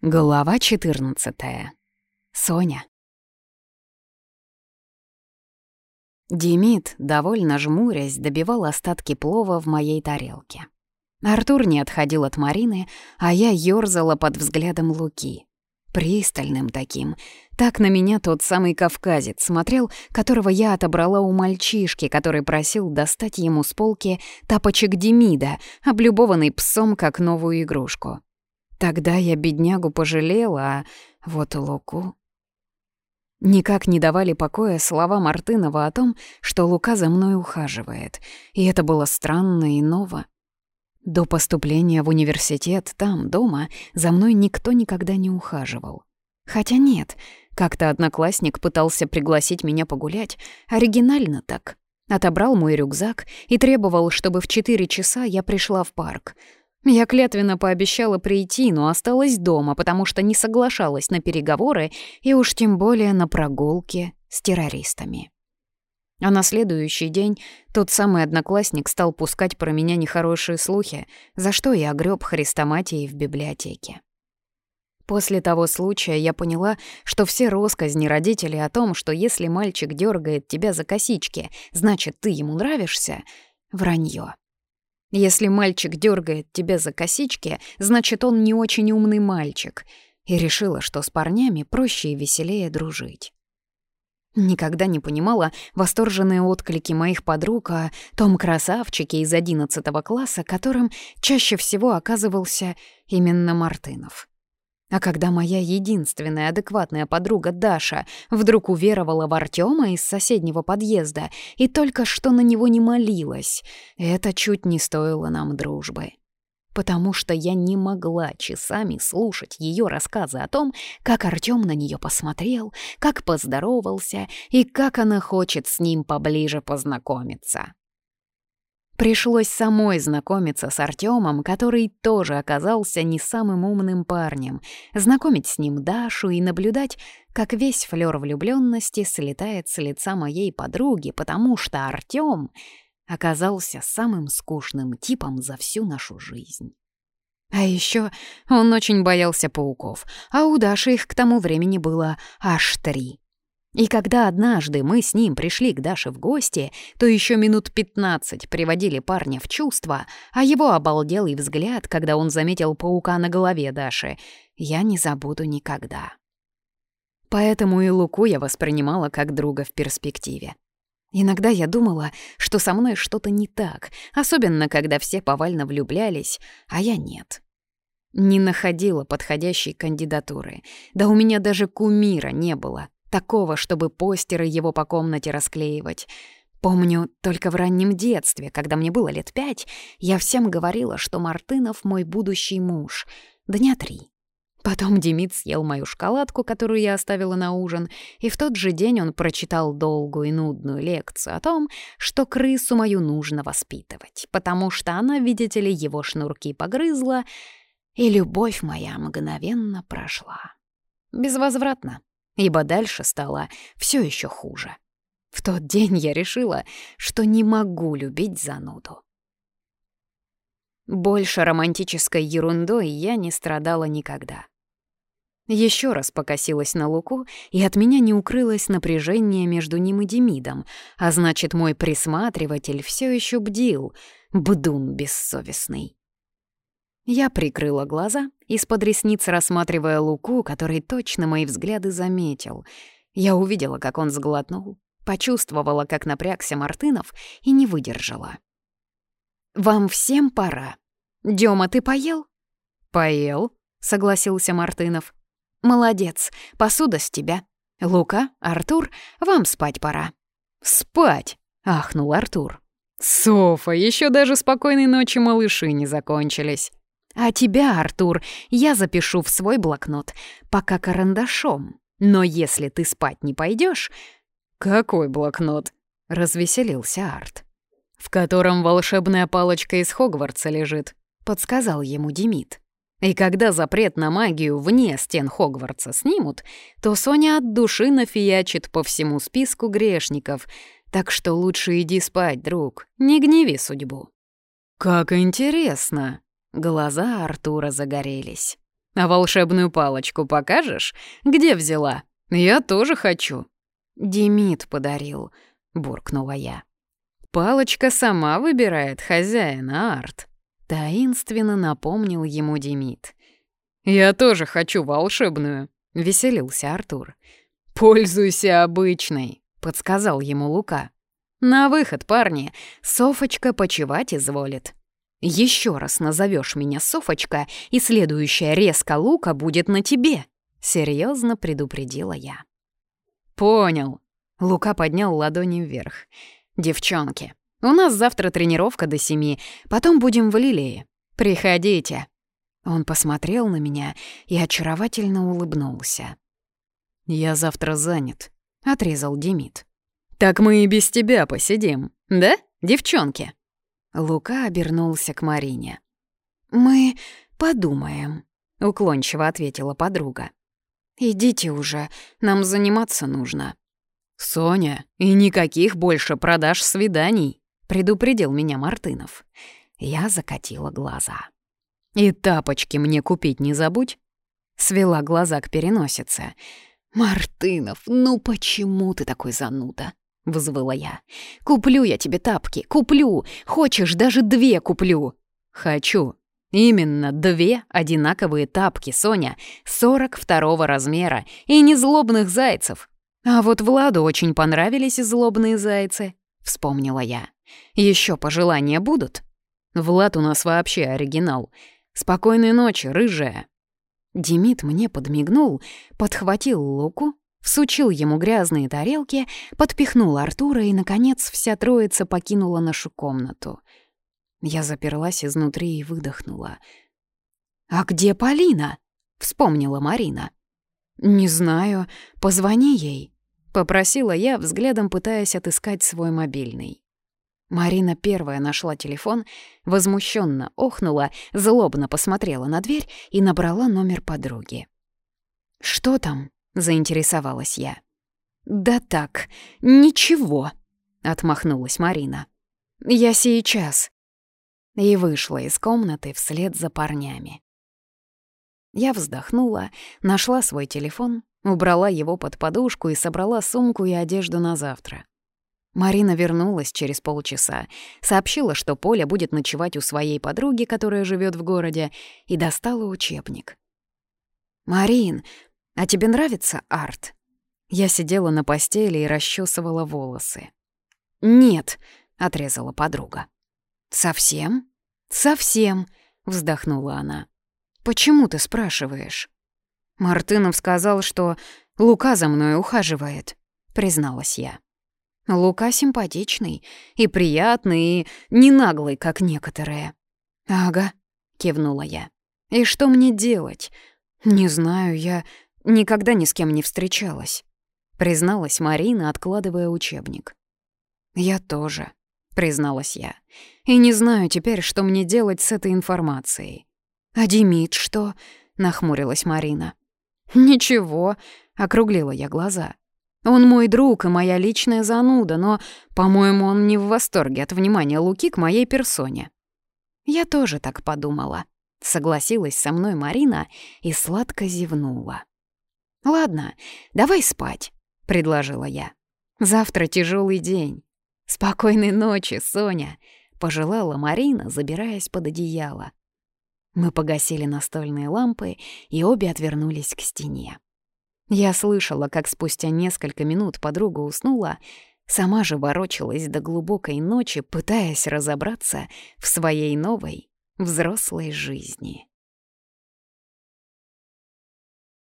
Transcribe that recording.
Глава 14. Соня. Демид, довольно жмурясь, добивал остатки плова в моей тарелке. Артур не отходил от Марины, а я ёрзала под взглядом Луки. Пристальным таким. Так на меня тот самый кавказец смотрел, которого я отобрала у мальчишки, который просил достать ему с полки тапочек Демида, облюбованный псом как новую игрушку. Тогда я беднягу пожалела, а вот и Луку. Никак не давали покоя слова Мартынова о том, что Лука за мной ухаживает, и это было странно и ново. До поступления в университет там, дома, за мной никто никогда не ухаживал. Хотя нет, как-то одноклассник пытался пригласить меня погулять, оригинально так. Отобрал мой рюкзак и требовал, чтобы в четыре часа я пришла в парк — я клятвенно пообещала прийти, но осталась дома, потому что не соглашалась на переговоры и уж тем более на прогулки с террористами. А на следующий день тот самый одноклассник стал пускать про меня нехорошие слухи, за что я огреб хрестоматии в библиотеке. После того случая я поняла, что все росказни родителей о том, что если мальчик дергает тебя за косички, значит, ты ему нравишься — вранье. Если мальчик дергает тебя за косички, значит, он не очень умный мальчик. И решила, что с парнями проще и веселее дружить. Никогда не понимала восторженные отклики моих подруг о том красавчике из 11 класса, которым чаще всего оказывался именно Мартынов. А когда моя единственная адекватная подруга Даша вдруг уверовала в Артема из соседнего подъезда и только что на него не молилась, это чуть не стоило нам дружбы. Потому что я не могла часами слушать ее рассказы о том, как Артем на нее посмотрел, как поздоровался и как она хочет с ним поближе познакомиться. Пришлось самой знакомиться с Артемом, который тоже оказался не самым умным парнем, знакомить с ним Дашу и наблюдать, как весь флер влюбленности слетает с лица моей подруги, потому что Артем оказался самым скучным типом за всю нашу жизнь. А еще он очень боялся пауков, а у Даши их к тому времени было аж три. И когда однажды мы с ним пришли к Даше в гости, то еще минут 15 приводили парня в чувство, а его обалделый взгляд, когда он заметил паука на голове Даши, я не забуду никогда. Поэтому и Луку я воспринимала как друга в перспективе. Иногда я думала, что со мной что-то не так, особенно когда все повально влюблялись, а я нет. Не находила подходящей кандидатуры, да у меня даже кумира не было — такого, чтобы постеры его по комнате расклеивать. Помню, только в раннем детстве, когда мне было лет пять, я всем говорила, что Мартынов мой будущий муж. Дня три. Потом Демид съел мою шоколадку, которую я оставила на ужин, и в тот же день он прочитал долгую и нудную лекцию о том, что крысу мою нужно воспитывать, потому что она, видите ли, его шнурки погрызла, и любовь моя мгновенно прошла. Безвозвратно ибо дальше стало все еще хуже. В тот день я решила, что не могу любить зануду. Больше романтической ерундой я не страдала никогда. Еще раз покосилась на Луку, и от меня не укрылось напряжение между ним и Демидом, а значит, мой присматриватель все еще бдил, бдун бессовестный. Я прикрыла глаза, из-под ресниц рассматривая Луку, который точно мои взгляды заметил. Я увидела, как он сглотнул, почувствовала, как напрягся Мартынов и не выдержала. «Вам всем пора. Дёма, ты поел?» «Поел», — согласился Мартынов. «Молодец, посуда с тебя. Лука, Артур, вам спать пора». «Спать!» — ахнул Артур. «Софа, еще даже спокойной ночи малыши не закончились». А тебя, Артур, я запишу в свой блокнот, пока карандашом. Но если ты спать не пойдешь... Какой блокнот? Развеселился Арт. В котором волшебная палочка из Хогвартса лежит, подсказал ему Демид. И когда запрет на магию вне стен Хогвартса снимут, то Соня от души нафиячит по всему списку грешников. Так что лучше иди спать, друг, не гневи судьбу. «Как интересно!» Глаза Артура загорелись. «А волшебную палочку покажешь? Где взяла? Я тоже хочу». «Демид подарил», — буркнула я. «Палочка сама выбирает хозяина, Арт», — таинственно напомнил ему Демид. «Я тоже хочу волшебную», — веселился Артур. «Пользуйся обычной», — подсказал ему Лука. «На выход, парни, Софочка почевать изволит». Еще раз назовешь меня Софочка, и следующая резка лука будет на тебе», — серьезно предупредила я. «Понял». Лука поднял ладони вверх. «Девчонки, у нас завтра тренировка до семи, потом будем в Лилии. Приходите». Он посмотрел на меня и очаровательно улыбнулся. «Я завтра занят», — отрезал Демид. «Так мы и без тебя посидим, да, девчонки?» Лука обернулся к Марине. «Мы подумаем», — уклончиво ответила подруга. «Идите уже, нам заниматься нужно». «Соня, и никаких больше продаж свиданий», — предупредил меня Мартынов. Я закатила глаза. «И тапочки мне купить не забудь», — свела глаза к переносице. «Мартынов, ну почему ты такой зануда? — вызвала я. «Куплю я тебе тапки, куплю! Хочешь, даже две куплю!» «Хочу!» «Именно две одинаковые тапки, Соня, 42 размера и незлобных зайцев!» «А вот Владу очень понравились злобные зайцы», — вспомнила я. «Еще пожелания будут?» «Влад у нас вообще оригинал. Спокойной ночи, рыжая!» Демид мне подмигнул, подхватил луку всучил ему грязные тарелки, подпихнул Артура, и, наконец, вся троица покинула нашу комнату. Я заперлась изнутри и выдохнула. «А где Полина?» — вспомнила Марина. «Не знаю. Позвони ей», — попросила я, взглядом пытаясь отыскать свой мобильный. Марина первая нашла телефон, возмущенно охнула, злобно посмотрела на дверь и набрала номер подруги. «Что там?» заинтересовалась я. «Да так, ничего», — отмахнулась Марина. «Я сейчас». И вышла из комнаты вслед за парнями. Я вздохнула, нашла свой телефон, убрала его под подушку и собрала сумку и одежду на завтра. Марина вернулась через полчаса, сообщила, что Поля будет ночевать у своей подруги, которая живет в городе, и достала учебник. «Марин, «А тебе нравится арт?» Я сидела на постели и расчесывала волосы. «Нет», — отрезала подруга. «Совсем?» «Совсем», — вздохнула она. «Почему ты спрашиваешь?» Мартынов сказал, что Лука за мной ухаживает, призналась я. Лука симпатичный и приятный, и не наглый, как некоторые. «Ага», — кивнула я. «И что мне делать? Не знаю, я «Никогда ни с кем не встречалась», — призналась Марина, откладывая учебник. «Я тоже», — призналась я. «И не знаю теперь, что мне делать с этой информацией». «А Демид что?» — нахмурилась Марина. «Ничего», — округлила я глаза. «Он мой друг и моя личная зануда, но, по-моему, он не в восторге от внимания Луки к моей персоне». «Я тоже так подумала», — согласилась со мной Марина и сладко зевнула. «Ладно, давай спать», — предложила я. «Завтра тяжелый день». «Спокойной ночи, Соня», — пожелала Марина, забираясь под одеяло. Мы погасили настольные лампы и обе отвернулись к стене. Я слышала, как спустя несколько минут подруга уснула, сама же ворочалась до глубокой ночи, пытаясь разобраться в своей новой взрослой жизни.